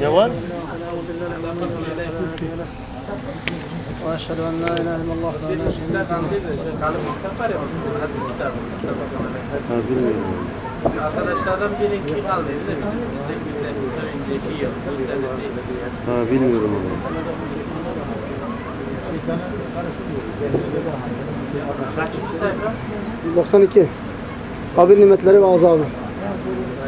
Ne var? واشهد ان لا اله الا الله وحده لا شريك له Ha bilmiyorum onu. 92. Kabir nimetleri ve azabı.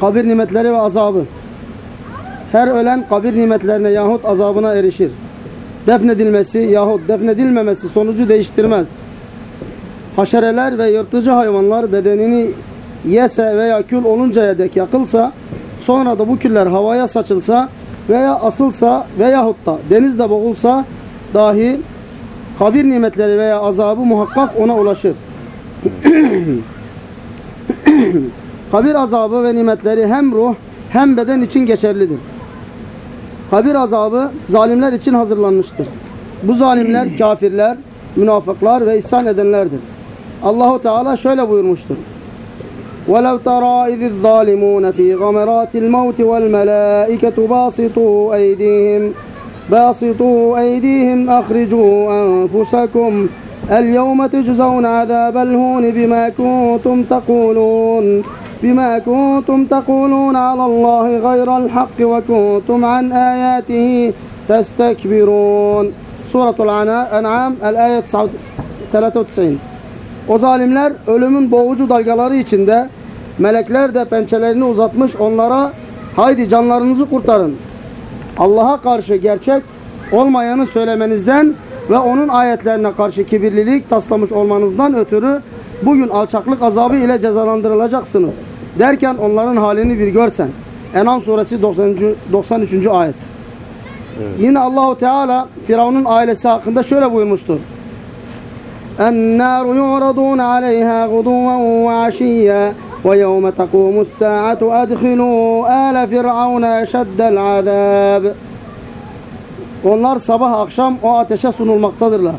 Kabir nimetleri ve azabı Her ölen kabir nimetlerine yahut azabına erişir. Defnedilmesi yahut defnedilmemesi sonucu değiştirmez. Haşereler ve yırtıcı hayvanlar bedenini yese veya kül oluncaya dek yakılsa, sonra da bu küller havaya saçılsa veya asılsa veyahut da denizde boğulsa dahi kabir nimetleri veya azabı muhakkak ona ulaşır. kabir azabı ve nimetleri hem ruh hem beden için geçerlidir. Kabir azabı zalimler için hazırlanmıştır. Bu zalimler kafirler, münafıklar ve isyan edenlerdir. Allahu Teala şöyle buyurmuştur. وَلَوْ تَرَى إِذِ الظَّالِمُونَ فِي غَمَرَاتِ الْمَوْتِ وَالْمَلَائِكَةُ بَاسِطُوا أَيْدِيهِمْ بَاسِطُوا أَيْدِيهِمْ أَخْرِجُوا أَنفُسَكُمْ الْيَوْمَ تُجْزَوْنَ عَذَابَ الْهُونِ بِمَا كُنتُمْ تَقُولُونَ بما كنتم تقولون على الله غير الحق وكنتم عن آياته تستكبرون سورة الأنعام الآية 93 O zalimler ölümün boğucu dalgaları içinde melekler de pençelerini uzatmış onlara haydi canlarınızı kurtarın. Allah'a karşı gerçek olmayanı söylemenizden ve onun ayetlerine karşı kibirlilik taslamış olmanızdan ötürü bugün alçaklık azabı ile cezalandırılacaksınız. Derken onların halini bir görsen. Enam suresi 90. 93. ayet. Yine Allahu Teala Firavun'un ailesi hakkında şöyle buyurmuştur. النار يعرضون عليها غدوا وعشيا ويوم تقوم الساعة أدخلوا آل فرعون أشد العذاب Onlar sabah akşam o ateşe sunulmaktadırlar.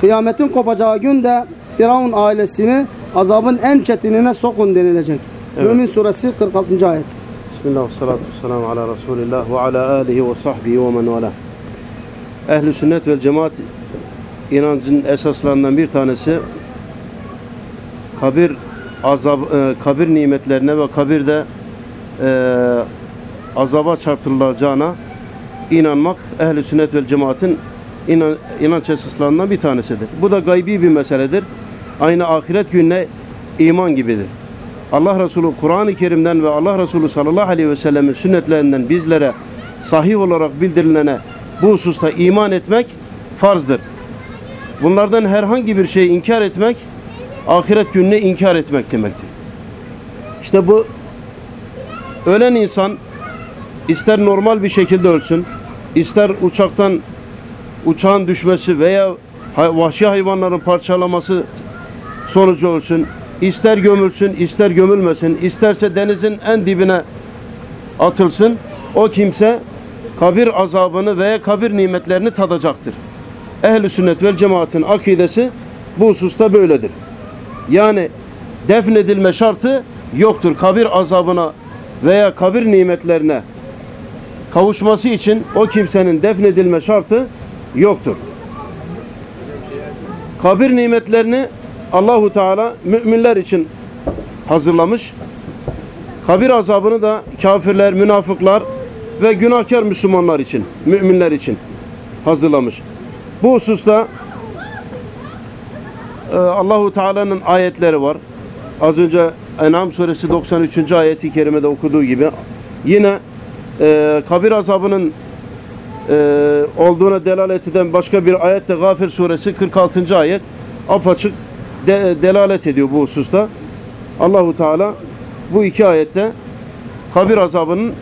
Kıyametin kopacağı günde Firavun ailesini azabın en çetinine sokun denilecek. Evet. Mümin suresi 46. ayet. Bismillah ve salatu ve selamu ala Resulillah ve ala alihi ve sahbihi ve men vela. Ehl-i sünnet ve cemaat inancın esaslarından bir tanesi kabir azab e, kabir nimetlerine ve kabirde e, azaba çarptırılacağına inanmak ehl-i sünnet ve cemaatin inan, inanç esaslarından bir tanesidir. Bu da gaybi bir meseledir. Aynı ahiret gününe iman gibidir. Allah Resulü Kur'an-ı Kerim'den ve Allah Resulü sallallahu aleyhi ve sellemin sünnetlerinden bizlere sahih olarak bildirilene bu hususta iman etmek farzdır. Bunlardan herhangi bir şeyi inkar etmek ahiret gününü inkar etmek demektir. İşte bu ölen insan ister normal bir şekilde ölsün, ister uçaktan uçağın düşmesi veya vahşi hayvanların parçalaması sonucu ölsün, ister gömülsün, ister gömülmesin, isterse denizin en dibine atılsın, o kimse kabir azabını veya kabir nimetlerini tadacaktır. Ehl-i sünnet vel cemaatin akidesi bu hususta böyledir. Yani defnedilme şartı yoktur. Kabir azabına veya kabir nimetlerine kavuşması için o kimsenin defnedilme şartı yoktur. Kabir nimetlerini Allahu Teala müminler için hazırlamış. Kabir azabını da kafirler, münafıklar ve günahkar Müslümanlar için, müminler için hazırlamış. Bu hususta e, Allahu Teala'nın ayetleri var. Az önce En'am suresi 93. ayeti kerimede okuduğu gibi yine e, kabir azabının e, olduğuna delalet eden başka bir ayet de Gafir suresi 46. ayet apaçık de, delalet ediyor bu hususta. Allahu Teala bu iki ayette kabir azabının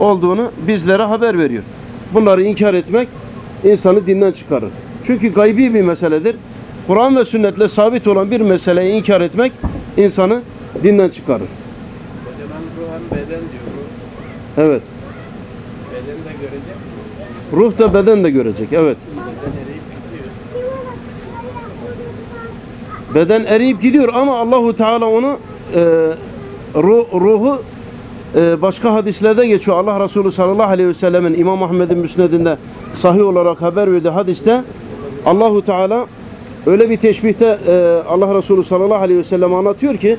olduğunu bizlere haber veriyor. Bunları inkar etmek insanı dinden çıkarır. Çünkü gaybi bir meseledir. Kur'an ve sünnetle sabit olan bir meseleyi inkar etmek insanı dinden çıkarır. Hocam ruhan beden diyor. Ruh, Evet. beden de görecek. Ruh da beden de görecek. Evet. Beden eriyip gidiyor. Beden eriyip gidiyor ama Allahu Teala onu e, ruh- ruhu e, başka hadislerde geçiyor. Allah Resulü sallallahu aleyhi ve sellemin İmam Ahmed'in müsnedinde sahih olarak haber verdiği hadiste Allahu Teala öyle bir teşbihte e, Allah Resulü sallallahu aleyhi ve sellem anlatıyor ki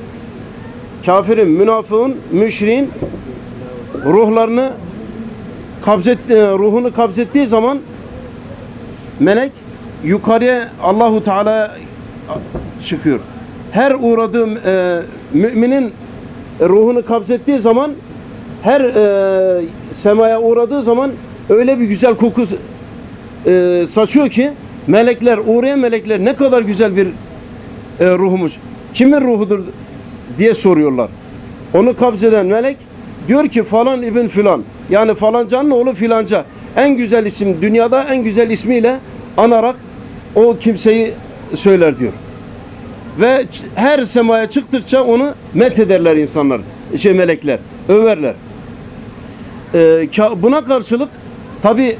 kafirin, münafığın, müşriğin ruhlarını kabzet, e, ruhunu kabzettiği zaman melek yukarıya Allahu Teala çıkıyor. Her uğradığı e, müminin ruhunu kabzettiği zaman her e, semaya uğradığı zaman öyle bir güzel koku e, saçıyor ki melekler, uğrayan melekler ne kadar güzel bir e, ruhumuş. Kimin ruhudur diye soruyorlar. Onu kabzeden melek diyor ki falan ibn filan. Yani falancanın oğlu filanca. En güzel isim, dünyada en güzel ismiyle anarak o kimseyi söyler diyor. Ve her semaya çıktıkça onu met ederler insanlar, şey melekler, överler. Ee, ka- buna karşılık tabi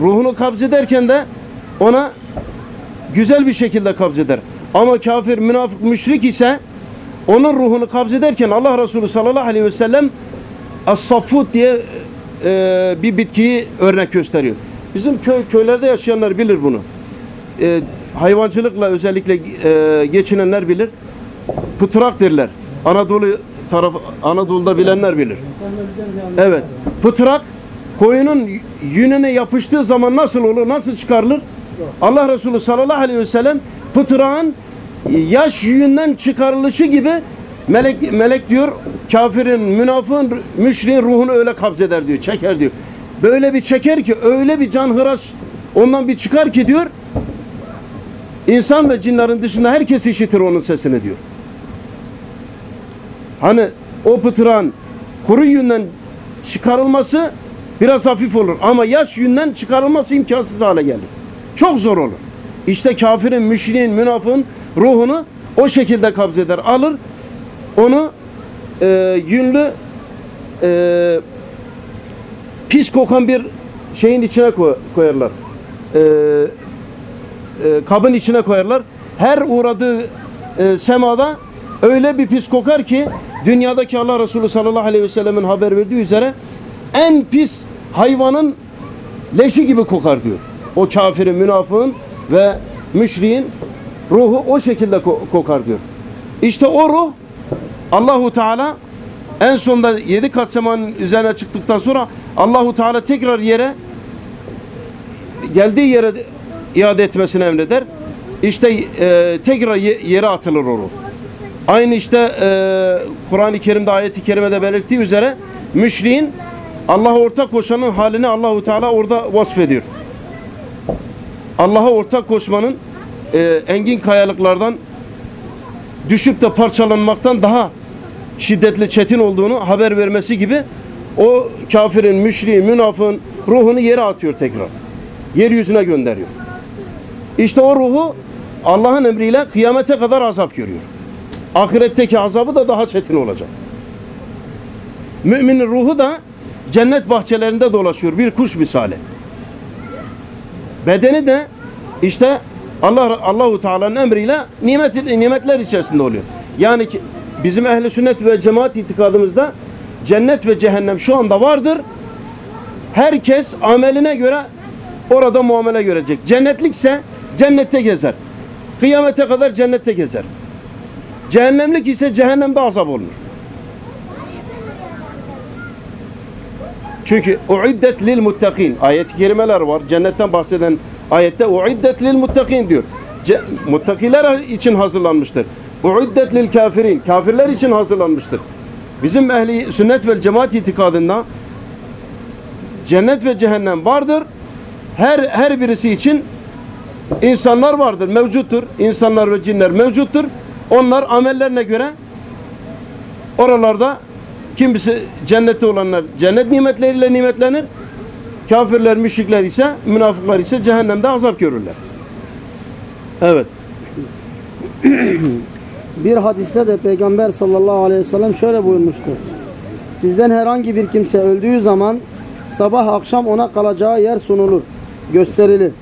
ruhunu kabz ederken de ona güzel bir şekilde kabz eder. Ama kafir, münafık, müşrik ise onun ruhunu kabz ederken Allah Resulü sallallahu aleyhi ve sellem as-saffut diye e, bir bitkiyi örnek gösteriyor. Bizim köy köylerde yaşayanlar bilir bunu. E, hayvancılıkla özellikle e, geçinenler bilir. Pıtrak derler. Anadolu taraf Anadolu'da bilenler bilir. Evet. Pıtrak koyunun yününe yapıştığı zaman nasıl olur? Nasıl çıkarılır? Allah Resulü sallallahu aleyhi ve sellem pıtrağın yaş yüğünden çıkarılışı gibi melek melek diyor kafirin, münafığın, müşriğin ruhunu öyle kabzeder diyor, çeker diyor. Böyle bir çeker ki öyle bir canhıraş ondan bir çıkar ki diyor insan ve cinlerin dışında herkes işitir onun sesini diyor. Hani o pıtırağın kuru yünden çıkarılması biraz hafif olur ama yaş yünden çıkarılması imkansız hale gelir. Çok zor olur. İşte kafirin, müşriğin, münafığın ruhunu o şekilde kabzeder, alır. Onu e, yünlü e, pis kokan bir şeyin içine koy- koyarlar. E, e, kabın içine koyarlar. Her uğradığı e, semada öyle bir pis kokar ki dünyadaki Allah Resulü sallallahu aleyhi ve sellemin haber verdiği üzere en pis hayvanın leşi gibi kokar diyor. O kafirin, münafığın ve müşriğin ruhu o şekilde ko- kokar diyor. İşte o ruh Allahu Teala en sonunda yedi kat semanın üzerine çıktıktan sonra Allahu Teala tekrar yere geldiği yere iade etmesini emreder. İşte e, tekrar ye- yere atılır o ruh. Aynı işte e, Kur'an-ı Kerim'de ayeti kerimede belirttiği üzere müşriğin Allah'a ortak koşanın halini Allahu Teala orada vasfediyor. Allah'a ortak koşmanın e, engin kayalıklardan düşüp de parçalanmaktan daha şiddetli çetin olduğunu haber vermesi gibi o kafirin, müşriğin, münafığın ruhunu yere atıyor tekrar. Yeryüzüne gönderiyor. İşte o ruhu Allah'ın emriyle kıyamete kadar azap görüyor. Ahiretteki azabı da daha çetin olacak. Müminin ruhu da cennet bahçelerinde dolaşıyor bir kuş misali. Bedeni de işte Allah Allahu Teala'nın emriyle nimet nimetler içerisinde oluyor. Yani ki bizim ehli sünnet ve cemaat itikadımızda cennet ve cehennem şu anda vardır. Herkes ameline göre orada muamele görecek. Cennetlikse cennette gezer. Kıyamete kadar cennette gezer. Cehennemlik ise cehennemde azap olunur. Çünkü uiddet lil muttakin ayet-i kerimeler var. Cennetten bahseden ayette uiddet lil muttakin diyor. Ce, muttakiler için hazırlanmıştır. Uiddet lil kafirin kafirler için hazırlanmıştır. Bizim ehli sünnet ve cemaat itikadında cennet ve cehennem vardır. Her her birisi için insanlar vardır, mevcuttur. İnsanlar ve cinler mevcuttur. Onlar amellerine göre oralarda kimisi cennette olanlar cennet nimetleriyle nimetlenir. Kafirler, müşrikler ise, münafıklar ise cehennemde azap görürler. Evet. Bir hadiste de Peygamber sallallahu aleyhi ve sellem şöyle buyurmuştur. Sizden herhangi bir kimse öldüğü zaman sabah akşam ona kalacağı yer sunulur, gösterilir.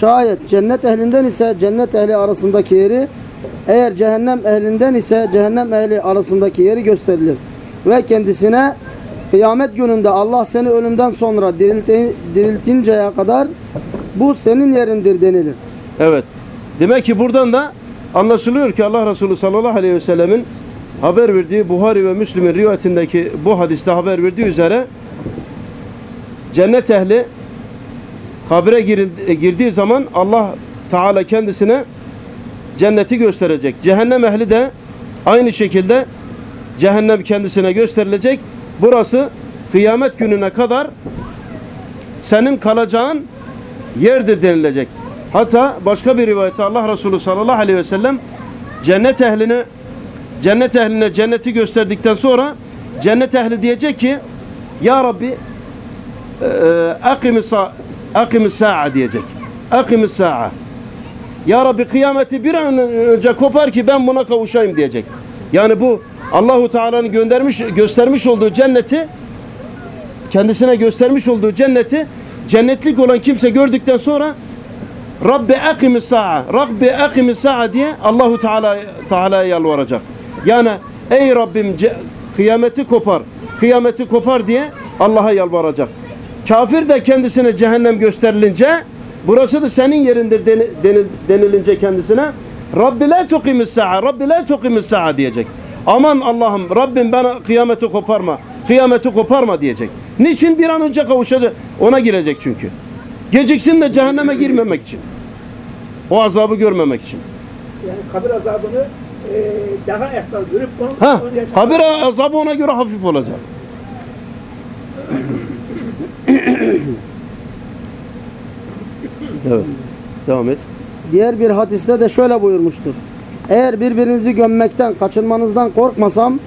Şayet cennet ehlinden ise cennet ehli arasındaki yeri, eğer cehennem ehlinden ise cehennem ehli arasındaki yeri gösterilir. Ve kendisine kıyamet gününde Allah seni ölümden sonra dirilti- diriltinceye kadar bu senin yerindir denilir. Evet. Demek ki buradan da anlaşılıyor ki Allah Resulü sallallahu aleyhi ve sellemin haber verdiği Buhari ve Müslim'in rivayetindeki bu hadiste haber verdiği üzere cennet ehli kabre girildi- girdiği zaman Allah Teala kendisine cenneti gösterecek. Cehennem ehli de aynı şekilde cehennem kendisine gösterilecek. Burası kıyamet gününe kadar senin kalacağın yerdir denilecek. Hatta başka bir rivayette Allah Resulü sallallahu aleyhi ve sellem cennet ehline cennet ehline cenneti gösterdikten sonra cennet ehli diyecek ki Ya Rabbi akimis akimis sa'a diyecek. Akimis sa'a. Ya Rabbi kıyameti bir an önce kopar ki ben buna kavuşayım diyecek. Yani bu Allahu Teala'nın göndermiş göstermiş olduğu cenneti kendisine göstermiş olduğu cenneti cennetlik olan kimse gördükten sonra Rabbi akimis sa'a Rabbi akimis sa'a diye Allahu Teala Teala'ya yalvaracak. Yani ey Rabbim kıyameti kopar. Kıyameti kopar diye Allah'a yalvaracak. Kafir de kendisine cehennem gösterilince burası da senin yerindir deni- denil- denilince kendisine Rabbi la tuqimis sa'a Rabbi la tuqimis sa'a diyecek. Aman Allah'ım Rabbim bana kıyameti koparma. Kıyameti koparma diyecek. Niçin bir an önce kavuşacak? Ona girecek çünkü. Geciksin de cehenneme girmemek için. O azabı görmemek için. Yani kabir azabını e, daha eftal görüp onu, Ha, onu yaşamak. kabir azabı ona göre hafif olacak. Evet. Devam et. Diğer bir hadiste de şöyle buyurmuştur. Eğer birbirinizi gömmekten, kaçınmanızdan korkmasam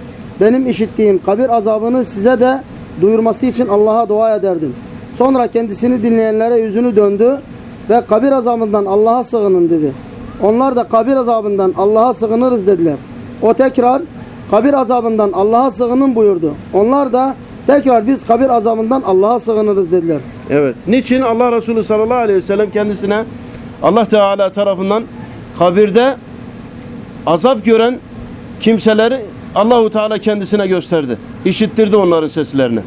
benim işittiğim kabir azabını size de duyurması için Allah'a dua ederdim. Sonra kendisini dinleyenlere yüzünü döndü ve kabir azabından Allah'a sığının dedi. Onlar da kabir azabından Allah'a sığınırız dediler. O tekrar kabir azabından Allah'a sığının buyurdu. Onlar da tekrar biz kabir azabından Allah'a sığınırız dediler. Evet. Niçin Allah Resulü sallallahu aleyhi ve sellem kendisine Allah Teala tarafından kabirde azap gören kimseleri Allahu Teala kendisine gösterdi. İşittirdi onların seslerini.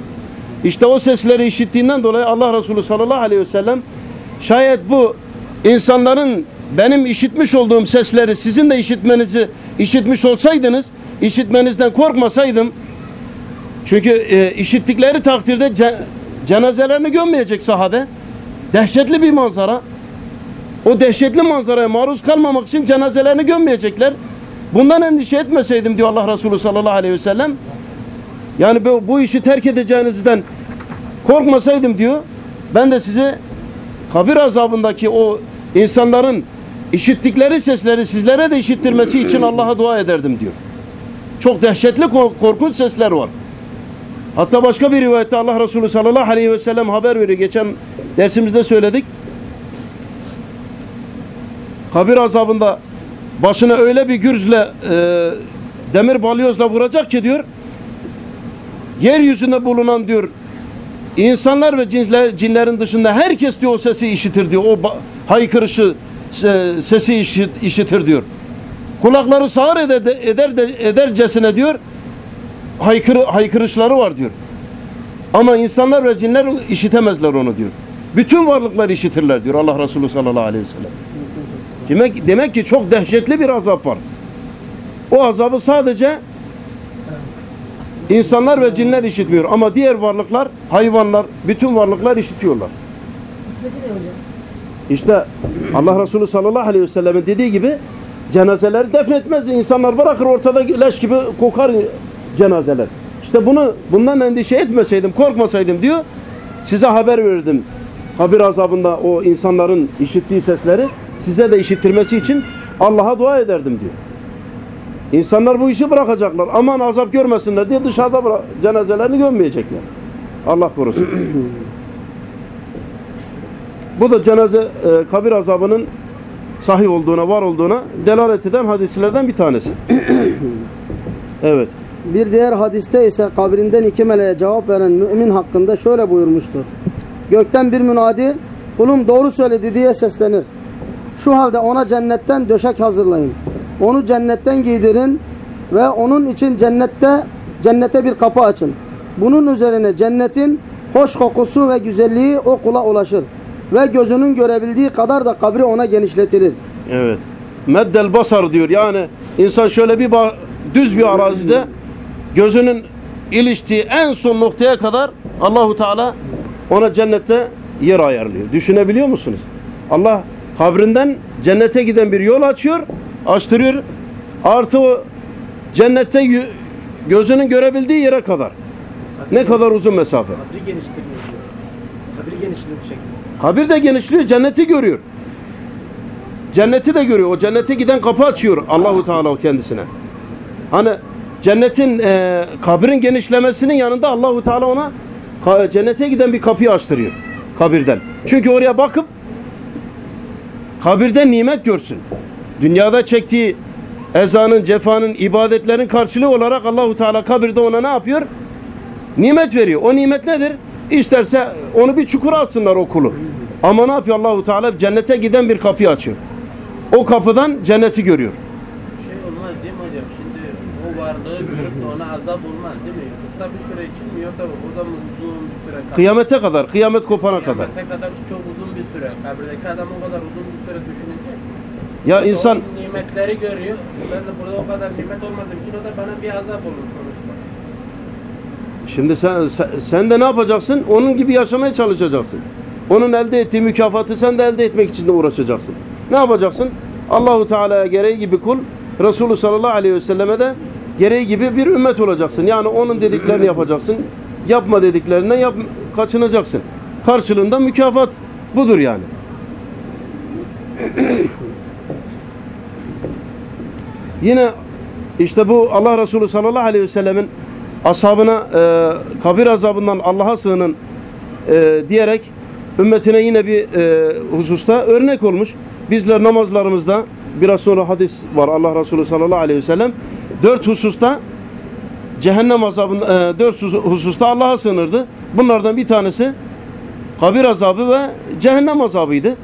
İşte o sesleri işittiğinden dolayı Allah Resulü sallallahu aleyhi ve sellem şayet bu insanların benim işitmiş olduğum sesleri sizin de işitmenizi işitmiş olsaydınız, işitmenizden korkmasaydım çünkü e, işittikleri takdirde ce- cenazelerini gömmeyecek sahabe. Dehşetli bir manzara. O dehşetli manzaraya maruz kalmamak için cenazelerini gömmeyecekler. Bundan endişe etmeseydim diyor Allah Resulü sallallahu aleyhi ve sellem. Yani bu, bu işi terk edeceğinizden korkmasaydım diyor. Ben de size kabir azabındaki o insanların işittikleri sesleri sizlere de işittirmesi için Allah'a dua ederdim diyor. Çok dehşetli kork- korkunç sesler var. Hatta başka bir rivayette Allah Resulü sallallahu aleyhi ve sellem haber veriyor. Geçen dersimizde söyledik. Kabir azabında başına öyle bir gürzle e, demir balyozla vuracak ki diyor yeryüzünde bulunan diyor insanlar ve cinsler, cinlerin dışında herkes diyor o sesi işitir diyor. O haykırışı se- sesi işit, işitir diyor. Kulakları sağır eder, eder de, edercesine diyor haykır, haykırışları var diyor. Ama insanlar ve cinler işitemezler onu diyor. Bütün varlıklar işitirler diyor Allah Resulü sallallahu aleyhi ve sellem. Demek, demek ki çok dehşetli bir azap var. O azabı sadece insanlar ve cinler işitmiyor. Ama diğer varlıklar, hayvanlar, bütün varlıklar işitiyorlar. İşte Allah Resulü sallallahu aleyhi ve sellemin dediği gibi cenazeleri defnetmez. İnsanlar bırakır ortada leş gibi kokar cenazeler. İşte bunu bundan endişe etmeseydim, korkmasaydım diyor. Size haber verdim. Kabir azabında o insanların işittiği sesleri size de işittirmesi için Allah'a dua ederdim diyor. İnsanlar bu işi bırakacaklar. Aman azap görmesinler diye dışarıda cenazelerini gömmeyecekler. Allah korusun. bu da cenaze e, kabir azabının sahih olduğuna, var olduğuna delalet eden hadislerden bir tanesi. evet. Bir diğer hadiste ise kabrinden iki meleğe cevap veren mümin hakkında şöyle buyurmuştur. Gökten bir münadi kulum doğru söyledi diye seslenir. Şu halde ona cennetten döşek hazırlayın. Onu cennetten giydirin ve onun için cennette cennete bir kapı açın. Bunun üzerine cennetin hoş kokusu ve güzelliği o kula ulaşır. Ve gözünün görebildiği kadar da kabri ona genişletilir. Evet. Meddel basar diyor. Yani insan şöyle bir düz bir arazide gözünün iliştiği en son noktaya kadar Allahu Teala ona cennette yer ayarlıyor. Düşünebiliyor musunuz? Allah kabrinden cennete giden bir yol açıyor, açtırıyor. Artı o cennette gözünün görebildiği yere kadar. Ne kadar uzun mesafe. Kabri genişliği diyor. Kabri genişliği bu şekilde. Kabir de genişliyor, cenneti görüyor. Cenneti de görüyor. O cennete giden kapı açıyor Allahu Teala o kendisine. Hani cennetin e, kabrin genişlemesinin yanında Allahu Teala ona cennete giden bir kapıyı açtırıyor kabirden. Çünkü oraya bakıp kabirde nimet görsün. Dünyada çektiği ezanın, cefanın, ibadetlerin karşılığı olarak Allahu Teala kabirde ona ne yapıyor? Nimet veriyor. O nimet nedir? İsterse onu bir çukura atsınlar o kulu. Ama ne yapıyor Allahu Teala? Cennete giden bir kapıyı açıyor. O kapıdan cenneti görüyor. Şey olmaz değil mi hocam? Şimdi o varlığı görüp de ona azap olmaz değil mi? Kısa bir süre için mi yoksa burada mı uzun bir süre kalır? Kıyamete kadar, kıyamet kopana kadar. Kıyamete kadar çok uzun bir süre. Kabirdeki adam o kadar uzun bir süre düşünecek. Ya insan O nimetleri görüyor. Ben de burada o kadar nimet olmadığım için o da bana bir azap olur sonuçta. şimdi sen, sen, sen de ne yapacaksın? Onun gibi yaşamaya çalışacaksın. Onun elde ettiği mükafatı sen de elde etmek için de uğraşacaksın. Ne yapacaksın? Allahu Teala'ya gereği gibi kul, Resulü sallallahu aleyhi ve selleme de gereği gibi bir ümmet olacaksın. Yani onun dediklerini yapacaksın. Yapma dediklerinden yap, kaçınacaksın. Karşılığında mükafat budur yani. Yine işte bu Allah Resulü sallallahu aleyhi ve sellemin ashabına e, kabir azabından Allah'a sığının e, diyerek ümmetine yine bir e, hususta örnek olmuş. Bizler namazlarımızda biraz sonra hadis var Allah Resulü sallallahu aleyhi ve sellem dört hususta cehennem azabında e, dört sus- hususta Allah'a sığınırdı. Bunlardan bir tanesi kabir azabı ve cehennem azabıydı.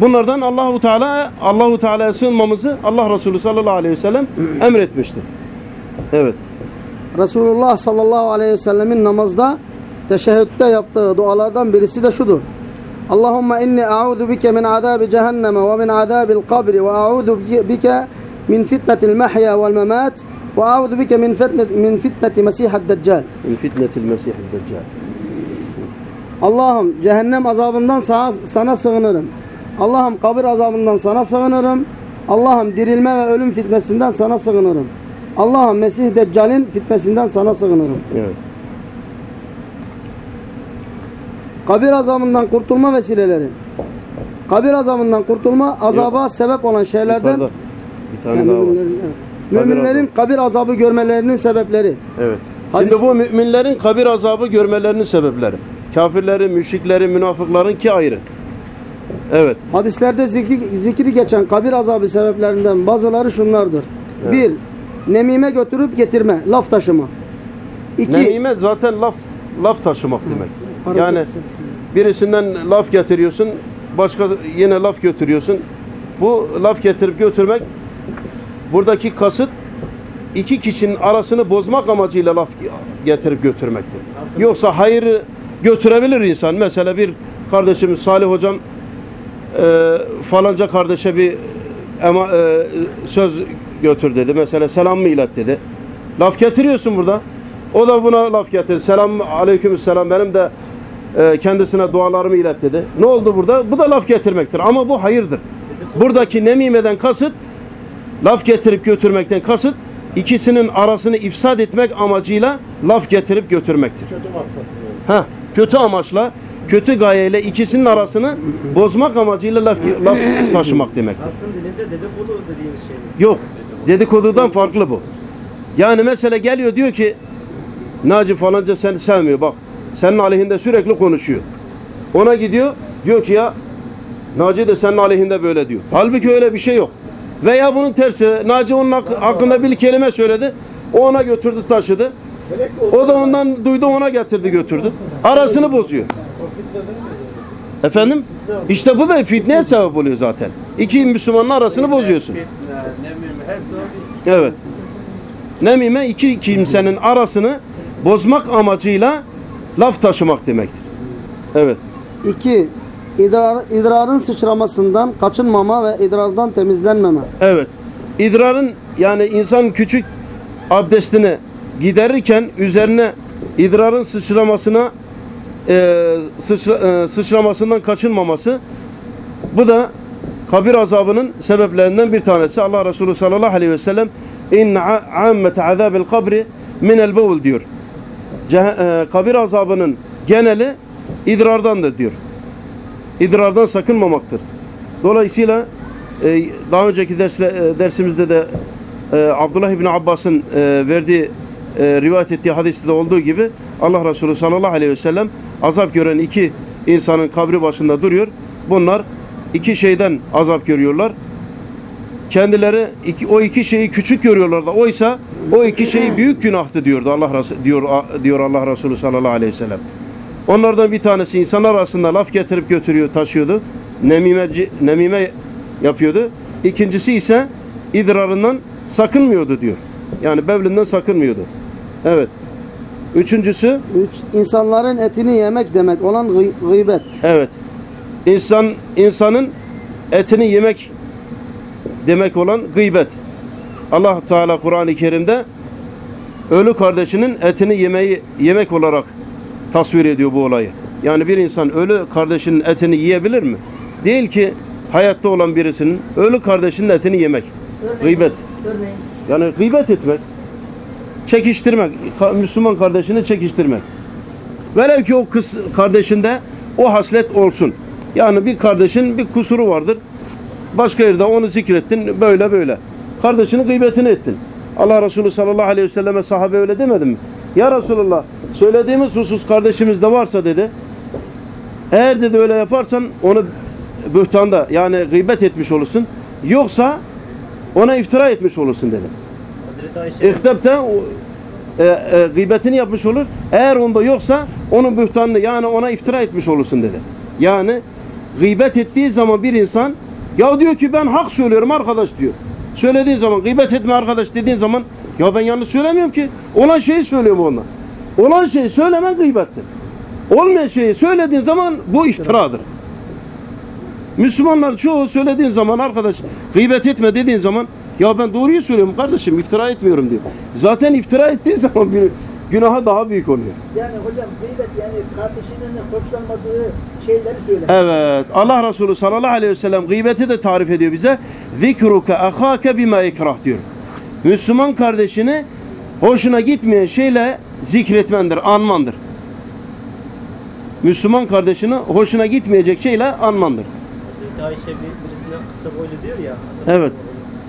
Bunlardan Allahu Teala Allahu Teala'ya sığınmamızı Allah Resulü sallallahu aleyhi ve sellem emretmişti. Evet. Resulullah sallallahu aleyhi ve sellemin namazda teşehhütte yaptığı dualardan birisi de şudur. Allahümme inni a'udhu bike min azabi cehenneme ve min azabil kabri ve a'udhu bike min fitnetil mahya vel memat ve a'udhu bike min fitnet min fitneti mesihad deccal. Min fitnetil mesih deccal. Allah'ım cehennem azabından sana, sana sığınırım. Allah'ım kabir azabından sana sığınırım. Allah'ım dirilme ve ölüm fitnesinden sana sığınırım. Allah'ım Mesih Deccal'in fitnesinden sana sığınırım. Evet. Kabir azabından kurtulma vesileleri. Kabir azabından kurtulma azaba sebep olan şeylerden Yukarıda bir tane Yani daha var. müminlerin, evet. Kabir Müminlerin azabı. kabir azabı görmelerinin sebepleri. Evet. Hadis- Şimdi bu müminlerin kabir azabı görmelerinin sebepleri. Kafirlerin, müşriklerin, münafıkların ki ayrı. Evet. Hadislerde zikri, zikri geçen kabir azabı sebeplerinden bazıları şunlardır. Evet. Bir, nemime götürüp getirme, laf taşıma. İki, Nemimet zaten laf laf taşımak demek. Parantez Yani birisinden laf getiriyorsun, başka yine laf götürüyorsun. Bu laf getirip götürmek buradaki kasıt iki kişinin arasını bozmak amacıyla laf getirip götürmektir. Yoksa hayır götürebilir insan. Mesela bir kardeşimiz Salih hocam e, falanca kardeşe bir ema, e, söz götür dedi. Mesela selam mı ilet dedi. Laf getiriyorsun burada. O da buna laf getir. Selam aleyküm selam benim de e, kendisine dualarımı ilet dedi. Ne oldu burada? Bu da laf getirmektir. Ama bu hayırdır. Buradaki nemimeden kasıt laf getirip götürmekten kasıt ikisinin arasını ifsad etmek amacıyla laf getirip götürmektir. Kötü. Ha, kötü amaçla, kötü gayeyle ikisinin arasını bozmak amacıyla laf, laf taşımak demektir. Halkın dilinde dedikodu dediğimiz şey. Yok. Dedikodudan farklı bu. Yani mesela geliyor diyor ki Naci falanca seni sevmiyor bak. Senin aleyhinde sürekli konuşuyor. Ona gidiyor diyor ki ya Naci de senin aleyhinde böyle diyor. Halbuki öyle bir şey yok. Veya bunun tersi Naci onun hak- hakkında bir kelime söyledi. O ona götürdü taşıdı. O da ondan duydu ona getirdi götürdü. Arasını bozuyor. Efendim? İşte bu da fitneye sebep oluyor zaten. İki Müslümanın arasını bozuyorsun. Evet. Nemime iki kimsenin arasını bozmak amacıyla laf taşımak demektir. Evet. 2. İdrar, idrarın sıçramasından kaçınmama ve idrardan temizlenmeme. Evet. İdrarın yani insan küçük abdestini giderirken üzerine idrarın sıçramasına e, sıçra- e, sıçramasından kaçınmaması bu da kabir azabının sebeplerinden bir tanesi. Allah Resulü sallallahu aleyhi ve sellem inne ammete azabil kabri minel bevul diyor. E, kabir azabının geneli idrardandır diyor. İdrardan sakınmamaktır. Dolayısıyla e, daha önceki dersle, e, dersimizde de Abdullah İbni Abbas'ın verdiği rivayet ettiği hadiste de olduğu gibi Allah Resulü sallallahu aleyhi ve sellem azap gören iki insanın kabri başında duruyor. Bunlar iki şeyden azap görüyorlar. Kendileri iki, o iki şeyi küçük görüyorlar da oysa o iki şey büyük günahtı diyordu Allah diyor diyor Allah Resulü sallallahu aleyhi ve sellem. Onlardan bir tanesi insanlar arasında laf getirip götürüyor, taşıyordu. Nemimeci, nemime yapıyordu. İkincisi ise idrarından sakınmıyordu diyor. Yani bevlinden sakınmıyordu. Evet. Üçüncüsü 3. İnsanların etini yemek demek olan gıy- gıybet. evet. İnsan insanın etini yemek demek olan gıybet. Allah Teala Kur'an-ı Kerim'de ölü kardeşinin etini yemeyi yemek olarak tasvir ediyor bu olayı. Yani bir insan ölü kardeşinin etini yiyebilir mi? Değil ki hayatta olan birisinin ölü kardeşinin etini yemek. Gıybet. Yani gıybet etmek. Çekiştirmek. Müslüman kardeşini çekiştirmek. Velev ki o kız kardeşinde o haslet olsun. Yani bir kardeşin bir kusuru vardır. Başka yerde onu zikrettin böyle böyle. Kardeşinin gıybetini ettin. Allah Resulü sallallahu aleyhi ve selleme sahabe öyle demedi mi? Ya Resulullah söylediğimiz husus kardeşimizde varsa dedi. Eğer dedi öyle yaparsan onu bühtanda yani gıybet etmiş olursun. Yoksa ona iftira etmiş olursun dedi. İhtepte e, e, gıybetini yapmış olur. Eğer onda yoksa onun bühtanını yani ona iftira etmiş olursun dedi. Yani gıybet ettiği zaman bir insan ya diyor ki ben hak söylüyorum arkadaş diyor. Söylediğin zaman gıybet etme arkadaş dediğin zaman ya ben yanlış söylemiyorum ki. Olan şeyi söylüyorum ona. Olan şeyi söylemen gıybettir. Olmayan şeyi söylediğin zaman bu iftiradır. Müslümanlar çoğu söylediğin zaman arkadaş gıybet etme dediğin zaman ya ben doğruyu söylüyorum kardeşim iftira etmiyorum diyor. Zaten iftira ettiği zaman günaha daha büyük oluyor. Yani hocam gıybet yani kardeşinin hoşlanmadığı şeyleri söylemek. Evet. Allah Resulü sallallahu aleyhi ve sellem gıybeti de tarif ediyor bize. Zikruke ahake bima ikrah diyor. Müslüman kardeşini hoşuna gitmeyen şeyle zikretmendir, anmandır. Müslüman kardeşini hoşuna gitmeyecek şeyle anmandır. Hazreti Ayşe bir, birisine kısa boylu diyor ya. Evet.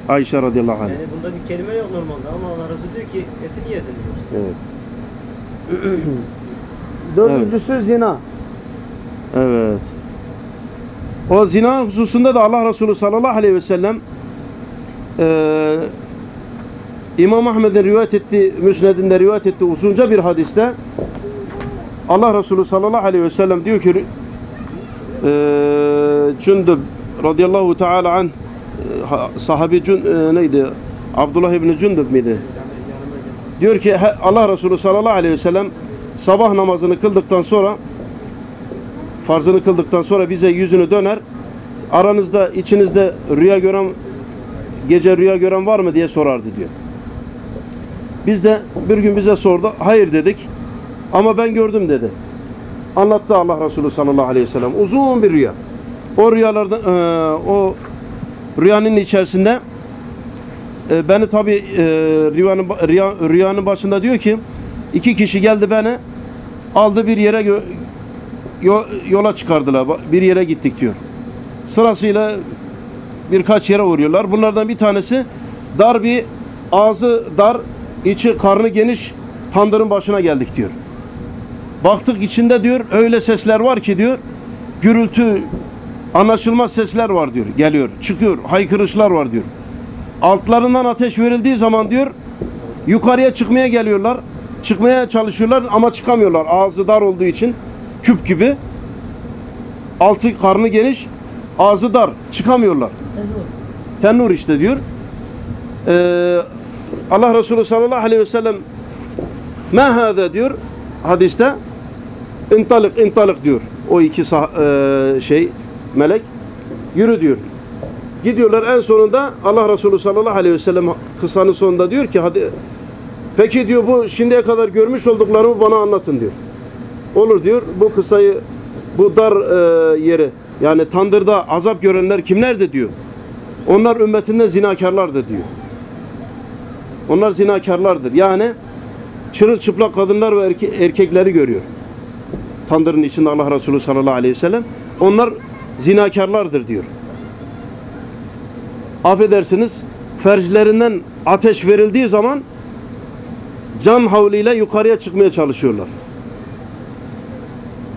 Ayşe radıyallahu anh. Yani bunda bir kelime yok normalde ama Allah Resulü diyor ki etini yedin diyor. Evet. Dördüncüsü zina. Evet. O zina hususunda da Allah Resulü sallallahu aleyhi ve sellem eee İmam Ahmed'in rivayet ettiği, Müsned'inde rivayet ettiği uzunca bir hadiste Allah Resulü sallallahu aleyhi ve sellem diyor ki eee Cündüb radıyallahu teala an ha- sahabi Cün, eee, neydi? Abdullah İbni Cündüb miydi? Diyor ki Allah Resulü sallallahu aleyhi ve sellem sabah namazını kıldıktan sonra farzını kıldıktan sonra bize yüzünü döner. Aranızda içinizde rüya gören gece rüya gören var mı diye sorardı diyor. Biz de bir gün bize sordu. Hayır dedik. Ama ben gördüm dedi. Anlattı Allah Resulü sallallahu aleyhi ve sellem. Uzun bir rüya. O rüyalardan eee, o rüyanın içerisinde e, beni tabi e, rüyanın, rüyanın başında diyor ki iki kişi geldi beni aldı bir yere gö- yola çıkardılar. Bir yere gittik diyor. Sırasıyla birkaç yere uğruyorlar. Bunlardan bir tanesi dar bir ağzı dar, içi karnı geniş tandırın başına geldik diyor. Baktık içinde diyor öyle sesler var ki diyor gürültü anlaşılmaz sesler var diyor. Geliyor, çıkıyor, haykırışlar var diyor. Altlarından ateş verildiği zaman diyor yukarıya çıkmaya geliyorlar. Çıkmaya çalışıyorlar ama çıkamıyorlar. Ağzı dar olduğu için küp gibi. Altı karnı geniş, ağzı dar. Çıkamıyorlar. Tennur işte diyor. Ee, Allah Resulü sallallahu aleyhi ve sellem ma hâze diyor hadiste intalık intalık diyor. O iki sah- e, şey melek yürü diyor. Gidiyorlar en sonunda Allah Resulü sallallahu aleyhi ve sellem kıssanın sonunda diyor ki hadi peki diyor bu şimdiye kadar görmüş olduklarımı bana anlatın diyor. Olur diyor. Bu kıssayı bu dar e, yeri yani tandırda azap görenler kimlerdi diyor. Onlar ümmetinde zinakarlardır diyor. Onlar zinakarlardır. Yani çırılçıplak kadınlar ve erke- erkekleri görüyor. Tandırın içinde Allah Resulü sallallahu aleyhi ve sellem. Onlar zinakarlardır diyor. Affedersiniz ferclerinden ateş verildiği zaman can havliyle yukarıya çıkmaya çalışıyorlar.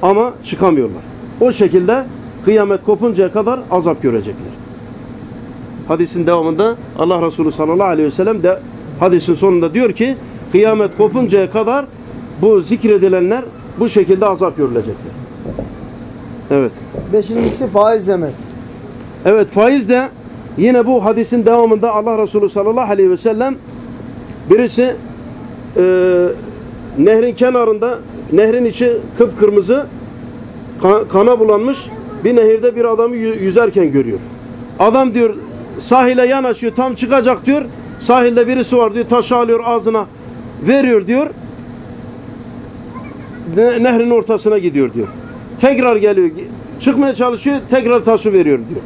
Ama çıkamıyorlar. O şekilde kıyamet kopuncaya kadar azap görecekler. Hadisin devamında Allah Resulü sallallahu aleyhi ve sellem de hadisin sonunda diyor ki kıyamet kopuncaya kadar bu zikredilenler bu şekilde azap görülecekler. Evet. Beşincisi faiz yemek. Evet faiz de yine bu hadisin devamında Allah Resulü sallallahu aleyhi ve sellem birisi e, nehrin kenarında nehrin içi kıpkırmızı ka- kana bulanmış bir nehirde bir adamı yü- yüzerken görüyor. Adam diyor sahile yanaşıyor tam çıkacak diyor. Sahilde birisi var diyor taşı alıyor ağzına veriyor diyor. Ne- nehrin ortasına gidiyor diyor. Tekrar geliyor. Çıkmaya çalışıyor. Tekrar taşı veriyor diyor.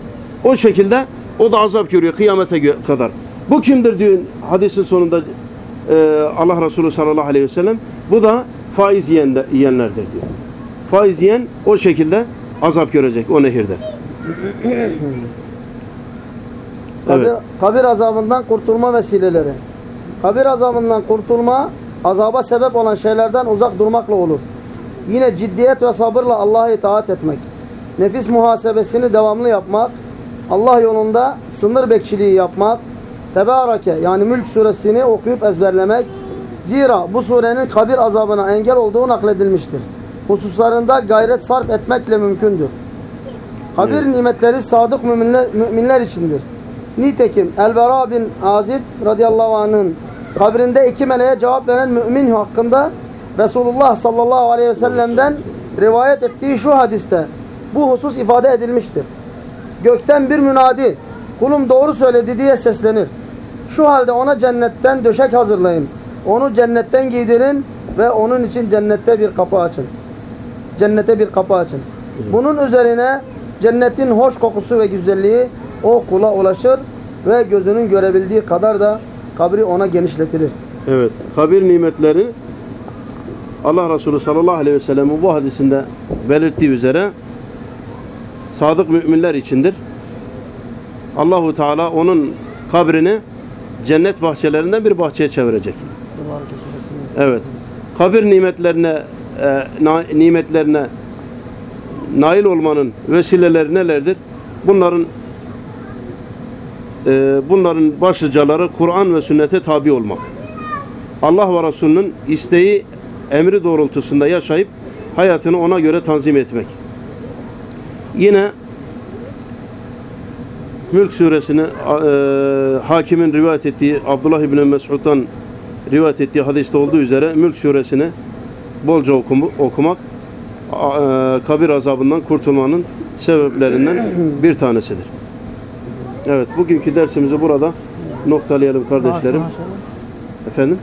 O şekilde o da azap görüyor kıyamete kadar. Bu kimdir diyor hadisin sonunda e, Allah Resulü sallallahu aleyhi ve sellem. Bu da faiz yiyen de, yiyenlerdir diyor. Faiz yiyen o şekilde azap görecek o nehirde. Kabir, Evet. kabir azabından kurtulma vesileleri. Kabir azabından kurtulma azaba sebep olan şeylerden uzak durmakla olur. Yine ciddiyet ve sabırla Allah'a itaat etmek. Nefis muhasebesini devamlı yapmak. Allah yolunda sınır bekçiliği yapmak. Tebareke yani Mülk suresini okuyup ezberlemek. Zira bu surenin kabir azabına engel olduğu nakledilmiştir. Hususlarında gayret sarf etmekle mümkündür. Kabir Evet. nimetleri sadık müminler, müminler içindir. Nitekim El-Bara bin Azib radıyallahu anh'ın kabrinde iki meleğe cevap veren mümin hakkında Resulullah sallallahu aleyhi ve sellem'den rivayet ettiği şu hadiste bu husus ifade edilmiştir. Gökten bir münadi kulum doğru söyledi diye seslenir. Şu halde ona cennetten döşek hazırlayın. Onu cennetten giydirin ve onun için cennette bir kapı açın. Cennete bir kapı açın. Bunun üzerine cennetin hoş kokusu ve güzelliği o kula ulaşır ve gözünün görebildiği kadar da kabri ona genişletilir. Evet. Kabir nimetleri Allah Resulü sallallahu aleyhi ve sellem'in bu hadisinde belirttiği üzere sadık müminler içindir. Allahu Teala onun kabrini cennet bahçelerinden bir bahçeye çevirecek. Evet. Kabir nimetlerine e, na- nimetlerine nail olmanın vesileleri nelerdir? Bunların e, bunların başlıcaları Kur'an ve sünnete tabi olmak. Allah ve Resulünün isteği, emri doğrultusunda yaşayıp hayatını ona göre tanzim etmek. Yine Mülk suresini e, hakimin rivayet ettiği Abdullah İbni Mesud'dan rivayet ettiği hadiste olduğu üzere Mülk suresini bolca okumu, okumak e, kabir azabından kurtulmanın sebeplerinden bir tanesidir. Evet, bugünkü dersimizi burada noktalayalım kardeşlerim. Efendim?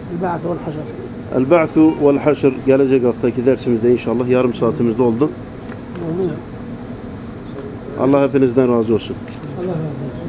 El-Ba'thu vel Haşr gelecek haftaki dersimizde inşallah yarım saatimizde oldu. Allah hepinizden razı olsun. Allah razı olsun.